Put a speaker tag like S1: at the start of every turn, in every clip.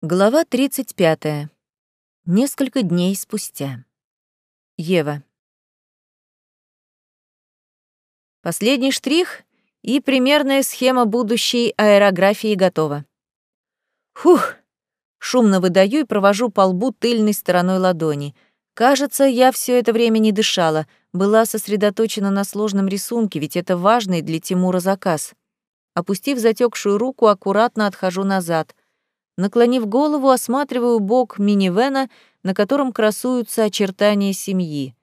S1: Глава 35. Несколько дней спустя. Ева. Последний штрих и примерная схема будущей аэрографии готова. Фух! Шумно выдаю и провожу по лбу тыльной стороной ладони. Кажется, я все это время не дышала, была сосредоточена на сложном рисунке, ведь это важный для Тимура заказ. Опустив затекшую руку, аккуратно отхожу назад — Наклонив голову, осматриваю бок минивэна, на котором красуются очертания семьи.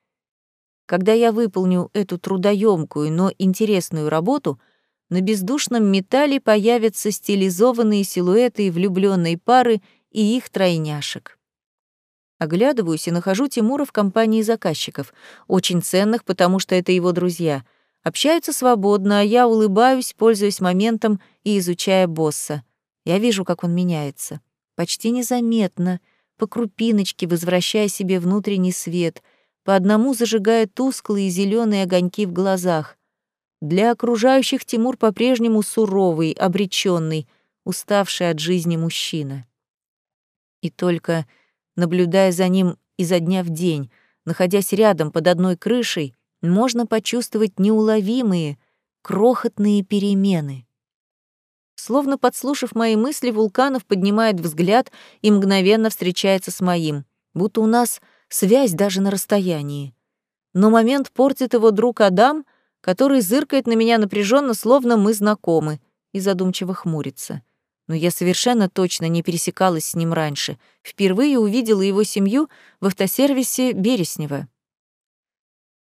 S1: Когда я выполню эту трудоемкую, но интересную работу, на бездушном металле появятся стилизованные силуэты влюбленной пары и их тройняшек. Оглядываюсь и нахожу Тимура в компании заказчиков, очень ценных, потому что это его друзья. Общаются свободно, а я улыбаюсь, пользуясь моментом и изучая босса — я вижу, как он меняется. Почти незаметно, по крупиночке возвращая себе внутренний свет, по одному зажигая тусклые зеленые огоньки в глазах. Для окружающих Тимур по-прежнему суровый, обреченный, уставший от жизни мужчина. И только, наблюдая за ним изо дня в день, находясь рядом под одной крышей, можно почувствовать неуловимые, крохотные перемены. Словно подслушав мои мысли, Вулканов поднимает взгляд и мгновенно встречается с моим, будто у нас связь даже на расстоянии. Но момент портит его друг Адам, который зыркает на меня напряженно, словно мы знакомы, и задумчиво хмурится. Но я совершенно точно не пересекалась с ним раньше. Впервые увидела его семью в автосервисе Береснева.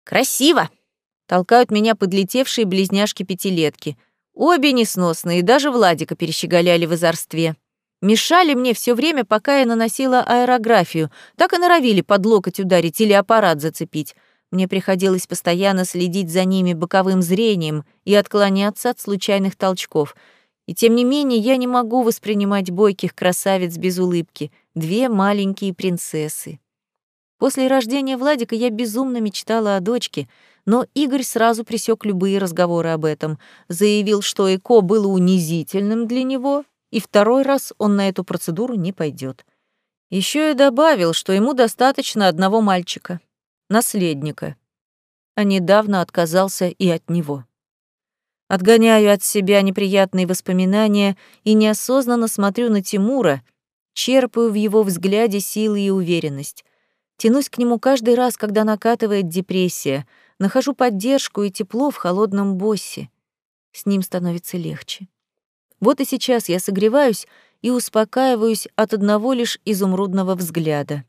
S1: «Красиво!» — толкают меня подлетевшие близняшки-пятилетки — Обе несносные, даже Владика перещеголяли в озорстве. Мешали мне все время, пока я наносила аэрографию, так и норовили под локоть ударить или аппарат зацепить. Мне приходилось постоянно следить за ними боковым зрением и отклоняться от случайных толчков. И тем не менее я не могу воспринимать бойких красавиц без улыбки, две маленькие принцессы. После рождения Владика я безумно мечтала о дочке — но Игорь сразу пресек любые разговоры об этом, заявил, что ЭКО было унизительным для него, и второй раз он на эту процедуру не пойдет. Еще и добавил, что ему достаточно одного мальчика, наследника, а недавно отказался и от него. Отгоняю от себя неприятные воспоминания и неосознанно смотрю на Тимура, черпаю в его взгляде силы и уверенность. Тянусь к нему каждый раз, когда накатывает депрессия — Нахожу поддержку и тепло в холодном боссе. С ним становится легче. Вот и сейчас я согреваюсь и успокаиваюсь от одного лишь изумрудного взгляда.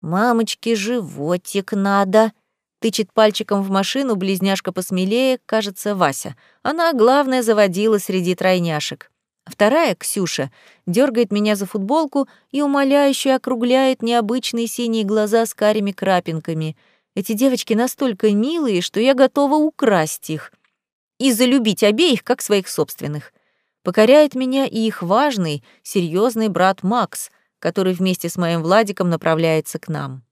S1: «Мамочке животик надо», — тычет пальчиком в машину близняшка посмелее, кажется, Вася. Она, главное, заводила среди тройняшек. Вторая, Ксюша, дергает меня за футболку и умоляюще округляет необычные синие глаза с карими крапинками — эти девочки настолько милые, что я готова украсть их и залюбить обеих, как своих собственных. Покоряет меня и их важный, серьезный брат Макс, который вместе с моим Владиком направляется к нам.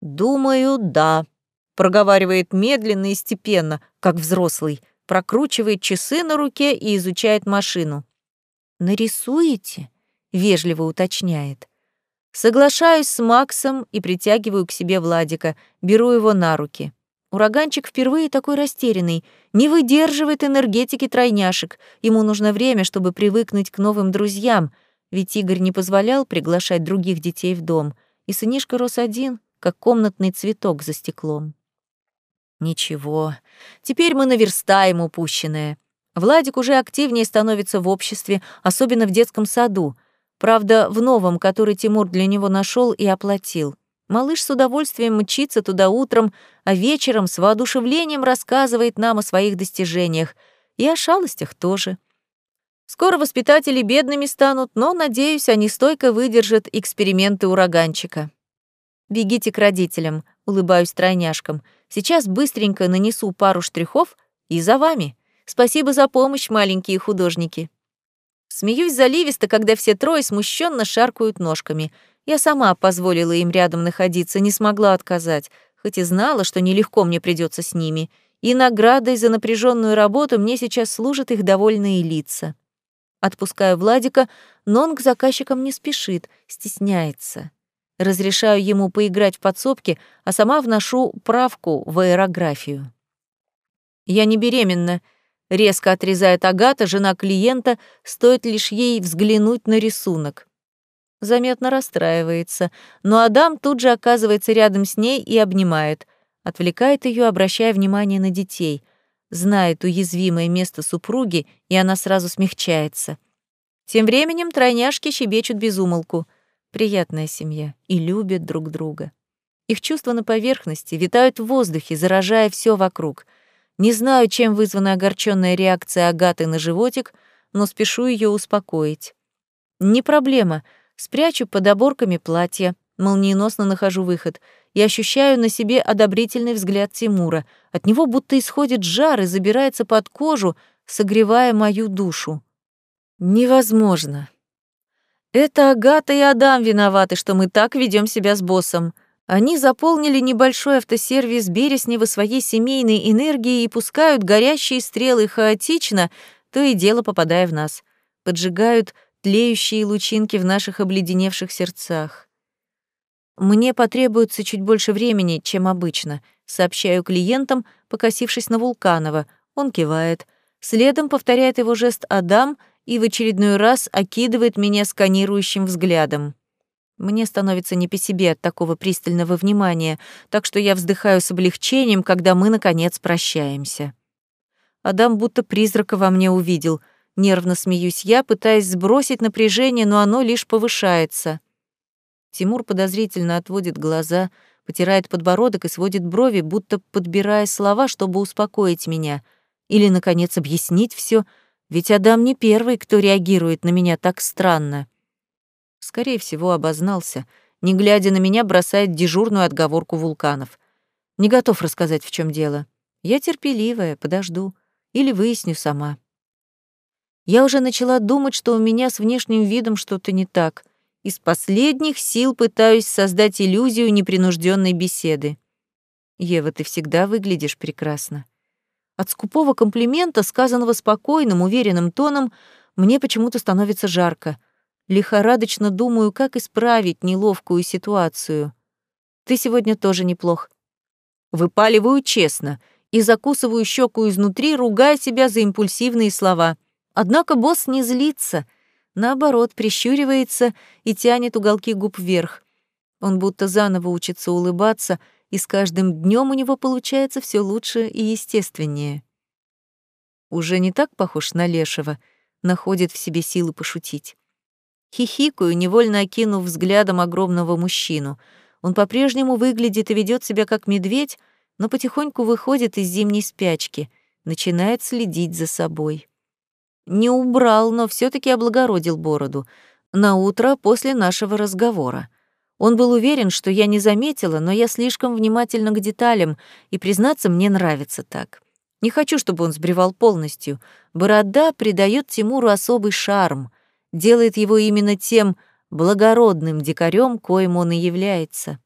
S1: «Думаю, да», — проговаривает медленно и степенно, как взрослый, прокручивает часы на руке и изучает машину. «Нарисуете?» — вежливо уточняет. Соглашаюсь с Максом и притягиваю к себе Владика, беру его на руки. Ураганчик впервые такой растерянный, не выдерживает энергетики тройняшек. Ему нужно время, чтобы привыкнуть к новым друзьям, ведь Игорь не позволял приглашать других детей в дом, и сынишка рос один, как комнатный цветок за стеклом. Ничего, теперь мы наверстаем упущенное. Владик уже активнее становится в обществе, особенно в детском саду — Правда, в новом, который Тимур для него нашел и оплатил. Малыш с удовольствием мчится туда утром, а вечером с воодушевлением рассказывает нам о своих достижениях. И о шалостях тоже. Скоро воспитатели бедными станут, но, надеюсь, они стойко выдержат эксперименты ураганчика. «Бегите к родителям», — улыбаюсь тройняшкам. «Сейчас быстренько нанесу пару штрихов и за вами. Спасибо за помощь, маленькие художники». Смеюсь заливисто, когда все трое смущенно шаркают ножками. Я сама позволила им рядом находиться, не смогла отказать, хоть и знала, что нелегко мне придется с ними. И наградой за напряженную работу мне сейчас служат их довольные лица. Отпускаю Владика, но он к заказчикам не спешит, стесняется. Разрешаю ему поиграть в подсобки, а сама вношу правку в аэрографию. «Я не беременна», — резко отрезает Агата, жена клиента, стоит лишь ей взглянуть на рисунок. Заметно расстраивается, но Адам тут же оказывается рядом с ней и обнимает, отвлекает ее, обращая внимание на детей. Знает уязвимое место супруги, и она сразу смягчается. Тем временем тройняшки щебечут без умолку. Приятная семья и любят друг друга. Их чувства на поверхности витают в воздухе, заражая все вокруг. Не знаю, чем вызвана огорченная реакция Агаты на животик, но спешу ее успокоить. Не проблема — Спрячу под оборками платья, молниеносно нахожу выход и ощущаю на себе одобрительный взгляд Тимура. От него будто исходит жар и забирается под кожу, согревая мою душу. Невозможно. Это Агата и Адам виноваты, что мы так ведем себя с боссом. Они заполнили небольшой автосервис Береснева своей семейной энергией и пускают горящие стрелы хаотично, то и дело попадая в нас. Поджигают тлеющие лучинки в наших обледеневших сердцах. Мне потребуется чуть больше времени, чем обычно, сообщаю клиентам, покосившись на Вулканова. Он кивает. Следом повторяет его жест Адам и в очередной раз окидывает меня сканирующим взглядом. Мне становится не по себе от такого пристального внимания, так что я вздыхаю с облегчением, когда мы, наконец, прощаемся. Адам будто призрака во мне увидел — Нервно смеюсь я, пытаясь сбросить напряжение, но оно лишь повышается. Тимур подозрительно отводит глаза, потирает подбородок и сводит брови, будто подбирая слова, чтобы успокоить меня. Или, наконец, объяснить все, ведь Адам не первый, кто реагирует на меня так странно. Скорее всего, обознался. Не глядя на меня, бросает дежурную отговорку вулканов. Не готов рассказать, в чем дело. Я терпеливая, подожду. Или выясню сама. Я уже начала думать, что у меня с внешним видом что-то не так. Из последних сил пытаюсь создать иллюзию непринужденной беседы. Ева, ты всегда выглядишь прекрасно. От скупого комплимента, сказанного спокойным, уверенным тоном, мне почему-то становится жарко. Лихорадочно думаю, как исправить неловкую ситуацию. Ты сегодня тоже неплох. Выпаливаю честно и закусываю щеку изнутри, ругая себя за импульсивные слова — Однако босс не злится, наоборот, прищуривается и тянет уголки губ вверх. Он будто заново учится улыбаться, и с каждым днем у него получается все лучше и естественнее. Уже не так похож на Лешего, находит в себе силы пошутить. Хихикаю, невольно окинув взглядом огромного мужчину. Он по-прежнему выглядит и ведет себя как медведь, но потихоньку выходит из зимней спячки, начинает следить за собой. Не убрал, но все таки облагородил бороду. На утро после нашего разговора. Он был уверен, что я не заметила, но я слишком внимательна к деталям, и, признаться, мне нравится так. Не хочу, чтобы он сбривал полностью. Борода придает Тимуру особый шарм, делает его именно тем благородным дикарем, коим он и является.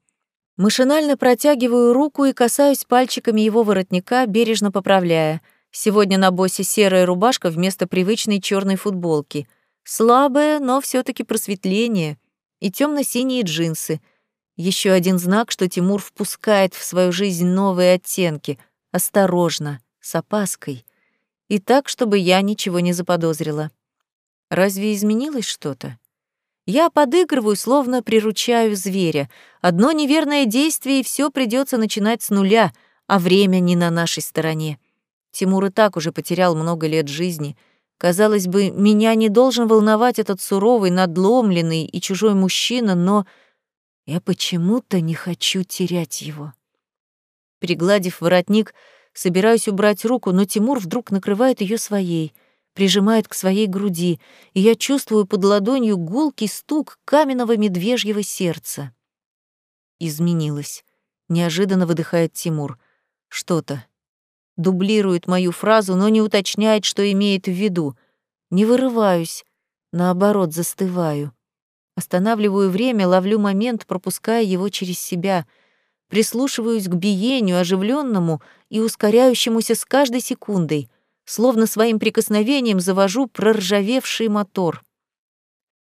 S1: Машинально протягиваю руку и касаюсь пальчиками его воротника, бережно поправляя — Сегодня на боссе серая рубашка вместо привычной черной футболки. Слабое, но все таки просветление. И темно синие джинсы. Еще один знак, что Тимур впускает в свою жизнь новые оттенки. Осторожно, с опаской. И так, чтобы я ничего не заподозрила. Разве изменилось что-то? Я подыгрываю, словно приручаю зверя. Одно неверное действие, и все придется начинать с нуля, а время не на нашей стороне. Тимур и так уже потерял много лет жизни. Казалось бы, меня не должен волновать этот суровый, надломленный и чужой мужчина, но я почему-то не хочу терять его. Пригладив воротник, собираюсь убрать руку, но Тимур вдруг накрывает ее своей, прижимает к своей груди, и я чувствую под ладонью гулкий стук каменного медвежьего сердца. Изменилось. Неожиданно выдыхает Тимур. Что-то дублирует мою фразу, но не уточняет, что имеет в виду. Не вырываюсь, наоборот, застываю. Останавливаю время, ловлю момент, пропуская его через себя, прислушиваюсь к биению, оживленному и ускоряющемуся с каждой секундой. словно своим прикосновением завожу проржавевший мотор.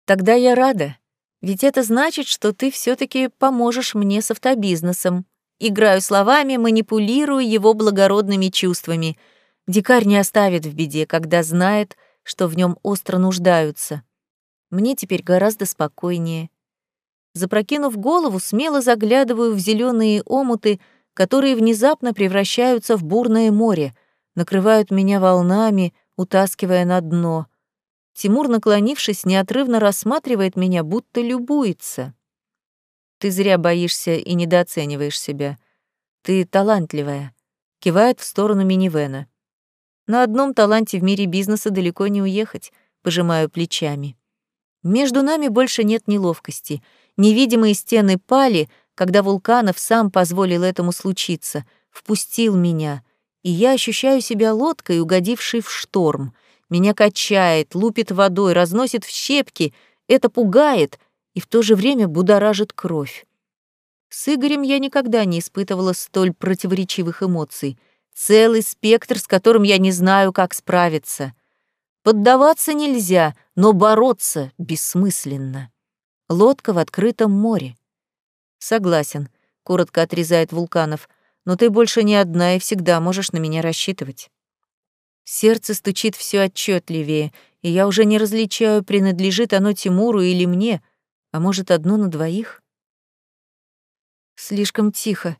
S1: Тогда я рада, ведь это значит, что ты все таки поможешь мне с автобизнесом. Играю словами, манипулирую его благородными чувствами. Дикарь не оставит в беде, когда знает, что в нем остро нуждаются. Мне теперь гораздо спокойнее. Запрокинув голову, смело заглядываю в зеленые омуты, которые внезапно превращаются в бурное море, накрывают меня волнами, утаскивая на дно. Тимур, наклонившись, неотрывно рассматривает меня, будто любуется. Ты зря боишься и недооцениваешь себя. Ты талантливая. Кивает в сторону минивэна. На одном таланте в мире бизнеса далеко не уехать, пожимаю плечами. Между нами больше нет неловкости. Невидимые стены пали, когда Вулканов сам позволил этому случиться, впустил меня, и я ощущаю себя лодкой, угодившей в шторм. Меня качает, лупит водой, разносит в щепки. Это пугает и в то же время будоражит кровь. С Игорем я никогда не испытывала столь противоречивых эмоций. Целый спектр, с которым я не знаю, как справиться. Поддаваться нельзя, но бороться бессмысленно. Лодка в открытом море. Согласен, коротко отрезает Вулканов, но ты больше не одна и всегда можешь на меня рассчитывать. Сердце стучит все отчетливее, и я уже не различаю, принадлежит оно Тимуру или мне, а может, одно на двоих? Слишком тихо.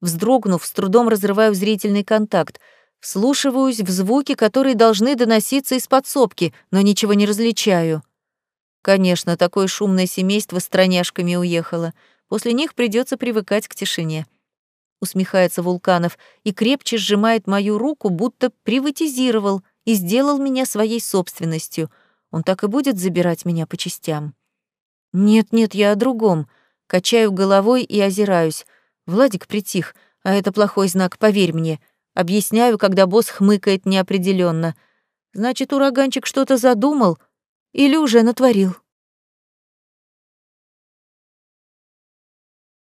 S1: Вздрогнув, с трудом разрываю зрительный контакт, вслушиваюсь в звуки, которые должны доноситься из подсобки, но ничего не различаю. Конечно, такое шумное семейство с троняшками уехало. После них придется привыкать к тишине усмехается Вулканов и крепче сжимает мою руку, будто приватизировал и сделал меня своей собственностью. Он так и будет забирать меня по частям. Нет-нет, я о другом. Качаю головой и озираюсь. Владик притих, а это плохой знак, поверь мне. Объясняю, когда босс хмыкает неопределенно. Значит, ураганчик что-то задумал или уже натворил.